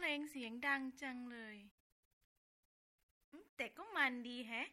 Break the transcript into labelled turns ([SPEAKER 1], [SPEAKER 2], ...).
[SPEAKER 1] เพ
[SPEAKER 2] ลงเสียงดังจังเลย แต่ก็มันดีแฮะ